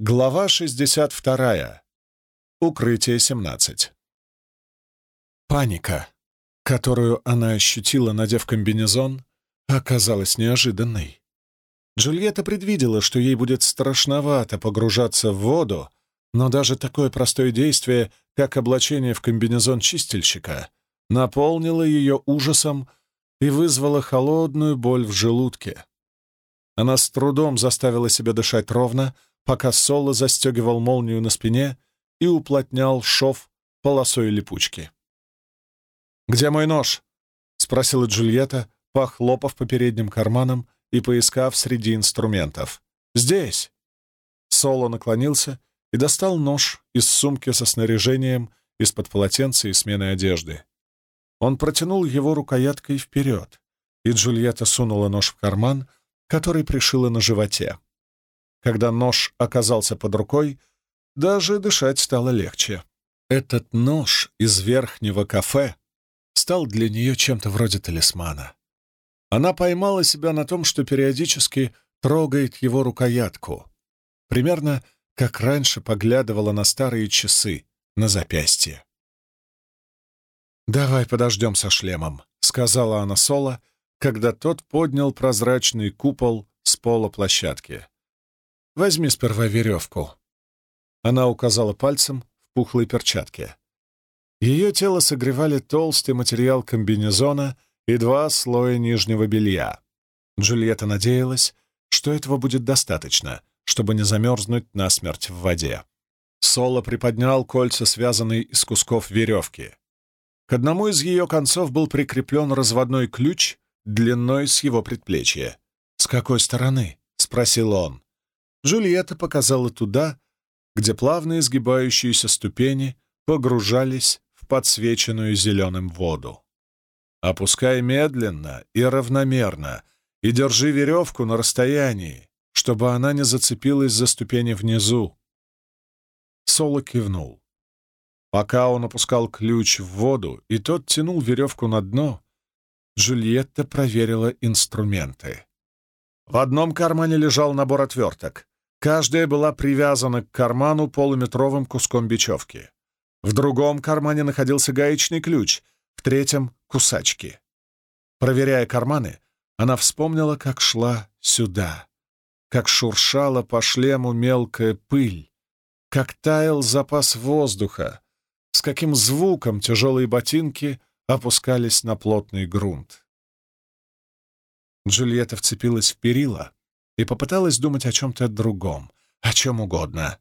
Глава 62. Укрытие 17. Паника, которую она ощутила, надев комбинезон, оказалась неожиданной. Джульетта предвидела, что ей будет страшновато погружаться в воду, но даже такое простое действие, как облачение в комбинезон чистильщика, наполнило ее ужасом и вызвало холодную боль в желудке. Она с трудом заставила себя дышать ровно, пока Соло застегивал молнию на спине и уплотнял шов полосой липучки. «Где мой нож?» — спросила Джульетта, похлопав по передним карманам и поискав среди инструментов. «Здесь!» Соло наклонился и достал нож из сумки со снаряжением из-под полотенца и смены одежды. Он протянул его рукояткой вперед, и Джульетта сунула нож в карман, который пришила на животе. Когда нож оказался под рукой, даже дышать стало легче. Этот нож из верхнего кафе стал для нее чем-то вроде талисмана. Она поймала себя на том, что периодически трогает его рукоятку, примерно как раньше поглядывала на старые часы на запястье. «Давай подождем со шлемом», — сказала она Соло, когда тот поднял прозрачный купол с пола площадки. Возьми сперва веревку». Она указала пальцем в пухлой перчатке. Ее тело согревали толстый материал комбинезона и два слоя нижнего белья. Джульетта надеялась, что этого будет достаточно, чтобы не замерзнуть насмерть в воде. Соло приподнял кольца, связанные из кусков веревки. К одному из ее концов был прикреплен разводной ключ длиной с его предплечья. «С какой стороны?» — спросил он. Джульетта показала туда, где плавно изгибающиеся ступени погружались в подсвеченную зеленым воду. Опускай медленно и равномерно, и держи веревку на расстоянии, чтобы она не зацепилась за ступени внизу. Соло кивнул. Пока он опускал ключ в воду, и тот тянул веревку на дно, Джульетта проверила инструменты. В одном кармане лежал набор отверток. Каждая была привязана к карману полуметровым куском бечевки. В другом кармане находился гаечный ключ, в третьем — кусачки. Проверяя карманы, она вспомнила, как шла сюда, как шуршала по шлему мелкая пыль, как таял запас воздуха, с каким звуком тяжелые ботинки опускались на плотный грунт. Джульетта вцепилась в перила и попыталась думать о чем-то другом, о чем угодно.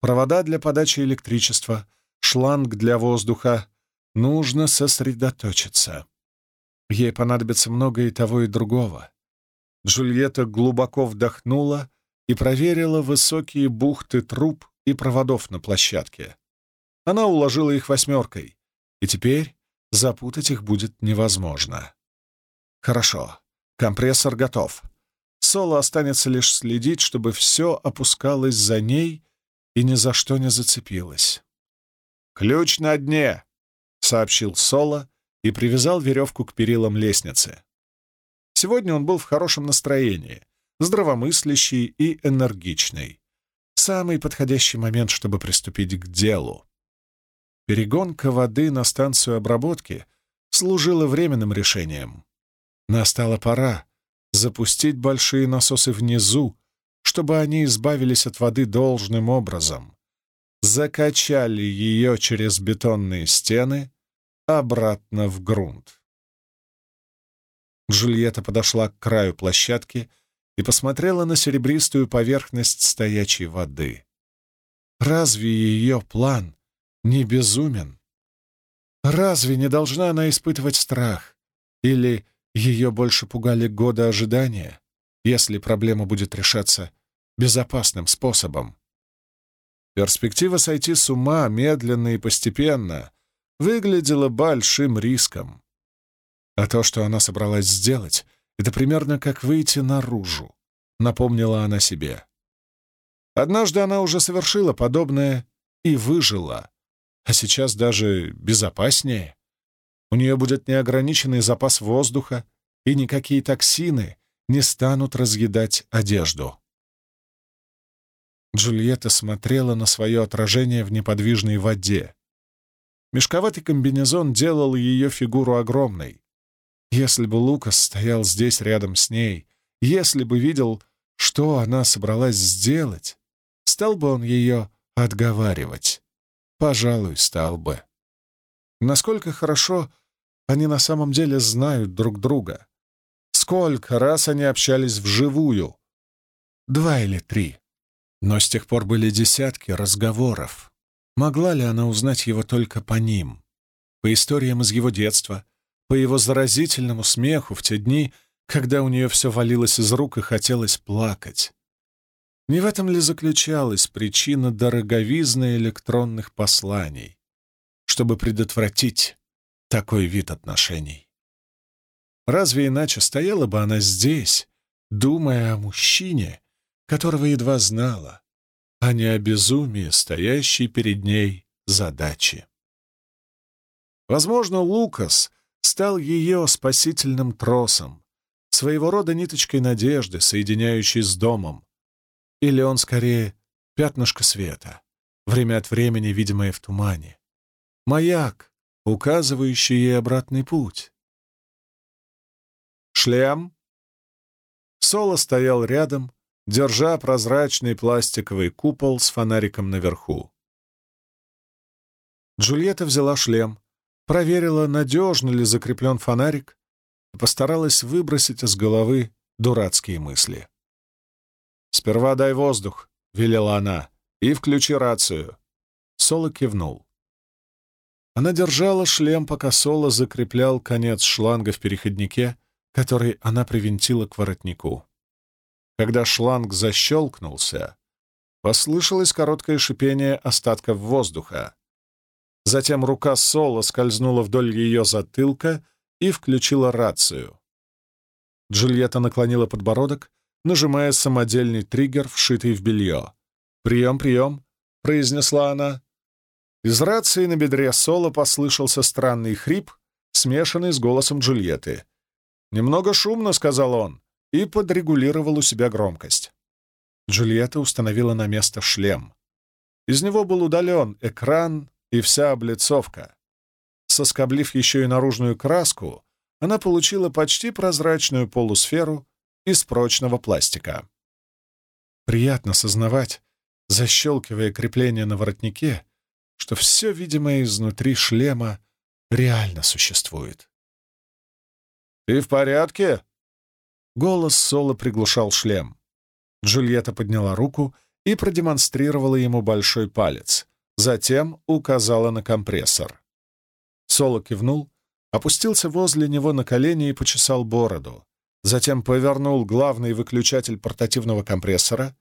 Провода для подачи электричества, шланг для воздуха. Нужно сосредоточиться. Ей понадобится много и того, и другого. Джульетта глубоко вдохнула и проверила высокие бухты труб и проводов на площадке. Она уложила их восьмеркой, и теперь запутать их будет невозможно. Хорошо. Компрессор готов. Соло останется лишь следить, чтобы все опускалось за ней и ни за что не зацепилось. «Ключ на дне!» — сообщил Соло и привязал веревку к перилам лестницы. Сегодня он был в хорошем настроении, здравомыслящий и энергичный. Самый подходящий момент, чтобы приступить к делу. Перегонка воды на станцию обработки служила временным решением. Настала пора запустить большие насосы внизу, чтобы они избавились от воды должным образом. Закачали ее через бетонные стены обратно в грунт. Джульетта подошла к краю площадки и посмотрела на серебристую поверхность стоячей воды. Разве ее план не безумен? Разве не должна она испытывать страх? Или ее больше пугали годы ожидания, если проблема будет решаться безопасным способом. Перспектива сойти с ума медленно и постепенно выглядела большим риском. А то, что она собралась сделать, это примерно как выйти наружу, напомнила она себе. Однажды она уже совершила подобное и выжила, а сейчас даже безопаснее. У нее будет неограниченный запас воздуха, и никакие токсины не станут разъедать одежду. Джульетта смотрела на свое отражение в неподвижной воде. Мешковатый комбинезон делал ее фигуру огромной. Если бы Лукас стоял здесь рядом с ней, если бы видел, что она собралась сделать, стал бы он ее отговаривать. Пожалуй, стал бы. Насколько хорошо они на самом деле знают друг друга. Сколько раз они общались вживую? Два или три. Но с тех пор были десятки разговоров. Могла ли она узнать его только по ним? По историям из его детства, по его заразительному смеху в те дни, когда у нее все валилось из рук и хотелось плакать. Не в этом ли заключалась причина дороговизны электронных посланий, чтобы предотвратить такой вид отношений? Разве иначе стояла бы она здесь, думая о мужчине, которого едва знала, а не о безумии, стоящей перед ней задачи? Возможно, Лукас стал ее спасительным тросом, своего рода ниточкой надежды, соединяющей с домом. Или он скорее пятнышко света, время от времени видимое в тумане. Маяк, указывающий ей обратный путь. Шлем. Соло стоял рядом, держа прозрачный пластиковый купол с фонариком наверху. Джульетта взяла шлем, проверила, надежно ли закреплен фонарик, и постаралась выбросить из головы дурацкие мысли. «Сперва дай воздух», — велела она, — «и включи рацию». Соло кивнул. Она держала шлем, пока Соло закреплял конец шланга в переходнике, который она привинтила к воротнику. Когда шланг защелкнулся, послышалось короткое шипение остатков воздуха. Затем рука Соло скользнула вдоль ее затылка — и включила рацию. Джульетта наклонила подбородок, нажимая самодельный триггер, вшитый в белье. «Прием, прием!» — произнесла она. Из рации на бедре Соло послышался странный хрип, смешанный с голосом Джульетты. «Немного шумно», — сказал он, и подрегулировал у себя громкость. Джульетта установила на место шлем. Из него был удален экран и вся облицовка. Соскоблив еще и наружную краску, она получила почти прозрачную полусферу из прочного пластика. Приятно сознавать, защелкивая крепление на воротнике, что все видимое изнутри шлема реально существует. «Ты в порядке?» Голос Соло приглушал шлем. Джульетта подняла руку и продемонстрировала ему большой палец, затем указала на компрессор. Соло кивнул, опустился возле него на колени и почесал бороду. Затем повернул главный выключатель портативного компрессора,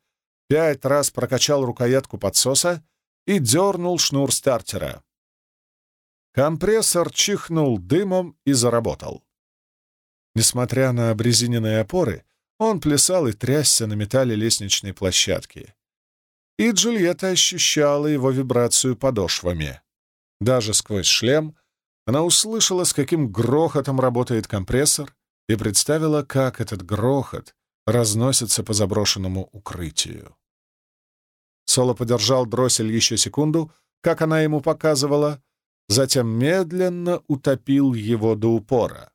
пять раз прокачал рукоятку подсоса и дернул шнур стартера. Компрессор чихнул дымом и заработал. Несмотря на обрезиненные опоры, он плясал и трясся на металле лестничной площадки. И Джульетта ощущала его вибрацию подошвами. Даже сквозь шлем она услышала, с каким грохотом работает компрессор, и представила, как этот грохот разносится по заброшенному укрытию. Соло подержал дроссель еще секунду, как она ему показывала, затем медленно утопил его до упора.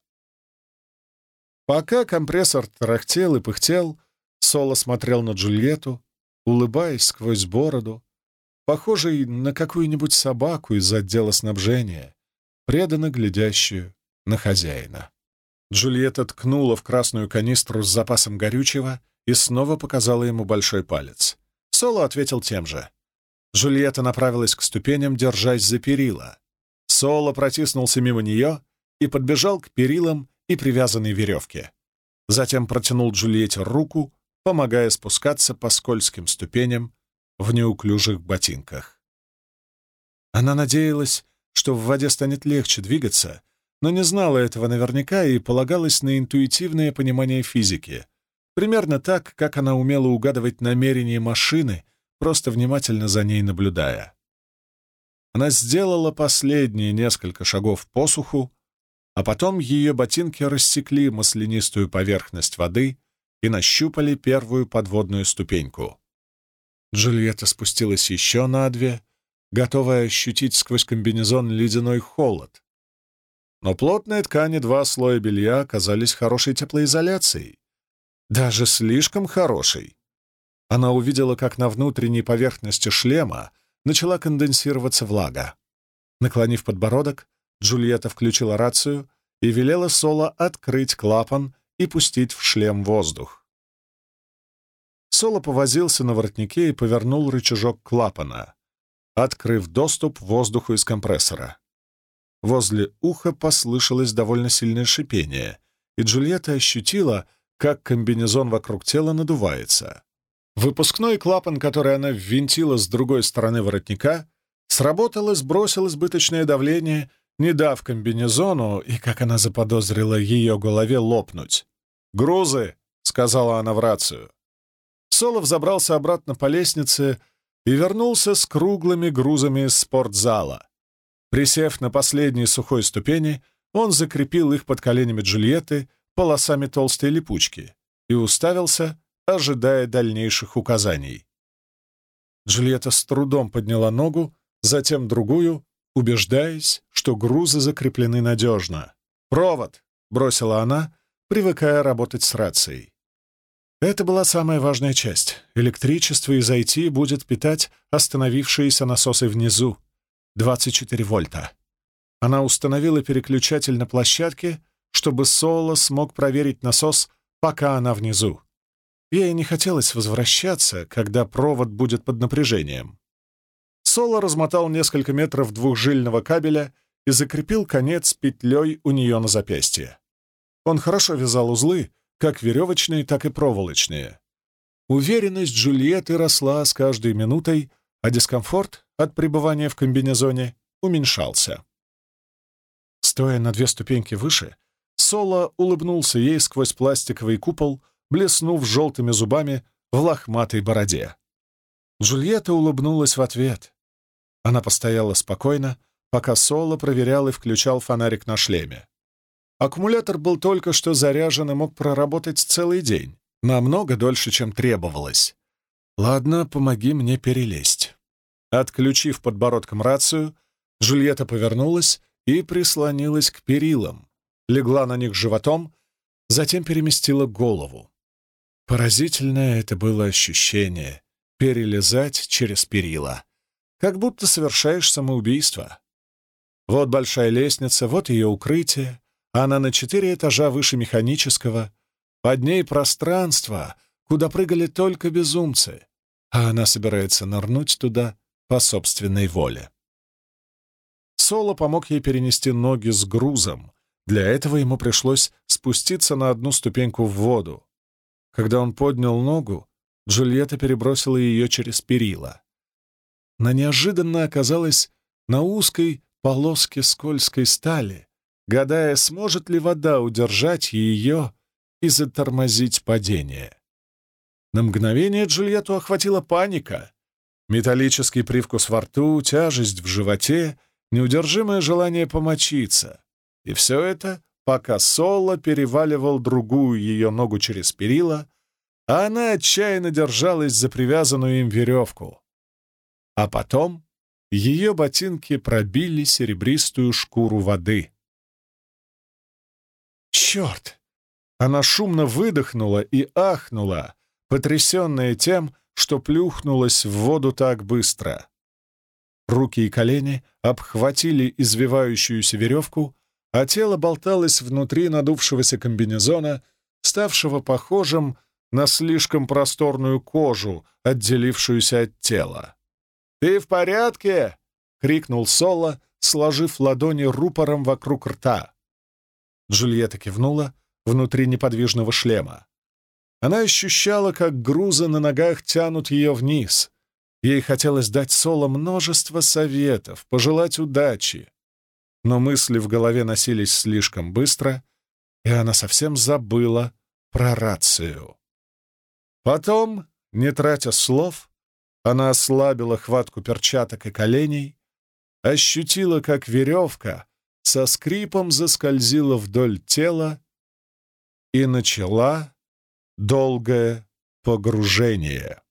Пока компрессор тарахтел и пыхтел, Соло смотрел на Джульетту, улыбаясь сквозь бороду, похожий на какую-нибудь собаку из отдела снабжения, преданно глядящую на хозяина. Джульетта ткнула в красную канистру с запасом горючего и снова показала ему большой палец. Соло ответил тем же. Джульетта направилась к ступеням, держась за перила. Соло протиснулся мимо нее и подбежал к перилам и привязанной веревке. Затем протянул Джульетте руку, помогая спускаться по скользким ступеням в неуклюжих ботинках. Она надеялась, что в воде станет легче двигаться, но не знала этого наверняка и полагалась на интуитивное понимание физики, примерно так, как она умела угадывать намерения машины, просто внимательно за ней наблюдая. Она сделала последние несколько шагов по суху, а потом ее ботинки рассекли маслянистую поверхность воды и нащупали первую подводную ступеньку. Джульетта спустилась еще на две, готовая ощутить сквозь комбинезон ледяной холод. Но плотные ткани два слоя белья оказались хорошей теплоизоляцией. Даже слишком хорошей. Она увидела, как на внутренней поверхности шлема начала конденсироваться влага. Наклонив подбородок, Джульетта включила рацию и велела Соло открыть клапан и пустить в шлем воздух. Соло повозился на воротнике и повернул рычажок клапана, открыв доступ воздуху из компрессора. Возле уха послышалось довольно сильное шипение, и Джульетта ощутила, как комбинезон вокруг тела надувается. Выпускной клапан, который она ввинтила с другой стороны воротника, сработал и сбросил избыточное давление, не дав комбинезону и, как она заподозрила, ее голове лопнуть. «Грузы!» — сказала она в рацию. Солов забрался обратно по лестнице и вернулся с круглыми грузами из спортзала. Присев на последней сухой ступени, он закрепил их под коленями Джульетты полосами толстой липучки и уставился, ожидая дальнейших указаний. Джульетта с трудом подняла ногу, затем другую, убеждаясь, что грузы закреплены надежно. «Провод!» — бросила она, привыкая работать с рацией. Это была самая важная часть. Электричество из IT будет питать остановившиеся насосы внизу. 24 вольта. Она установила переключатель на площадке, чтобы Соло смог проверить насос, пока она внизу. Ей не хотелось возвращаться, когда провод будет под напряжением. Соло размотал несколько метров двухжильного кабеля и закрепил конец петлей у нее на запястье. Он хорошо вязал узлы, как веревочные, так и проволочные. Уверенность Джульетты росла с каждой минутой, а дискомфорт от пребывания в комбинезоне уменьшался. Стоя на две ступеньки выше, Соло улыбнулся ей сквозь пластиковый купол, блеснув желтыми зубами в лохматой бороде. Джульетта улыбнулась в ответ. Она постояла спокойно, пока Соло проверял и включал фонарик на шлеме. Аккумулятор был только что заряжен и мог проработать целый день, намного дольше, чем требовалось. «Ладно, помоги мне перелезть». Отключив подбородком рацию, Джульетта повернулась и прислонилась к перилам, легла на них животом, затем переместила голову. Поразительное это было ощущение — перелезать через перила как будто совершаешь самоубийство. Вот большая лестница, вот ее укрытие, она на четыре этажа выше механического, под ней пространство, куда прыгали только безумцы, а она собирается нырнуть туда по собственной воле. Соло помог ей перенести ноги с грузом. Для этого ему пришлось спуститься на одну ступеньку в воду. Когда он поднял ногу, Джульетта перебросила ее через перила она неожиданно оказалась на узкой полоске скользкой стали, гадая, сможет ли вода удержать ее и затормозить падение. На мгновение Джульетту охватила паника. Металлический привкус во рту, тяжесть в животе, неудержимое желание помочиться. И все это, пока Соло переваливал другую ее ногу через перила, а она отчаянно держалась за привязанную им веревку. А потом ее ботинки пробили серебристую шкуру воды. «Черт!» Она шумно выдохнула и ахнула, потрясенная тем, что плюхнулась в воду так быстро. Руки и колени обхватили извивающуюся веревку, а тело болталось внутри надувшегося комбинезона, ставшего похожим на слишком просторную кожу, отделившуюся от тела. «Ты в порядке?» — крикнул Соло, сложив ладони рупором вокруг рта. Джульетта кивнула внутри неподвижного шлема. Она ощущала, как грузы на ногах тянут ее вниз. Ей хотелось дать Соло множество советов, пожелать удачи. Но мысли в голове носились слишком быстро, и она совсем забыла про рацию. Потом, не тратя слов, она ослабила хватку перчаток и коленей, ощутила, как веревка со скрипом заскользила вдоль тела и начала долгое погружение.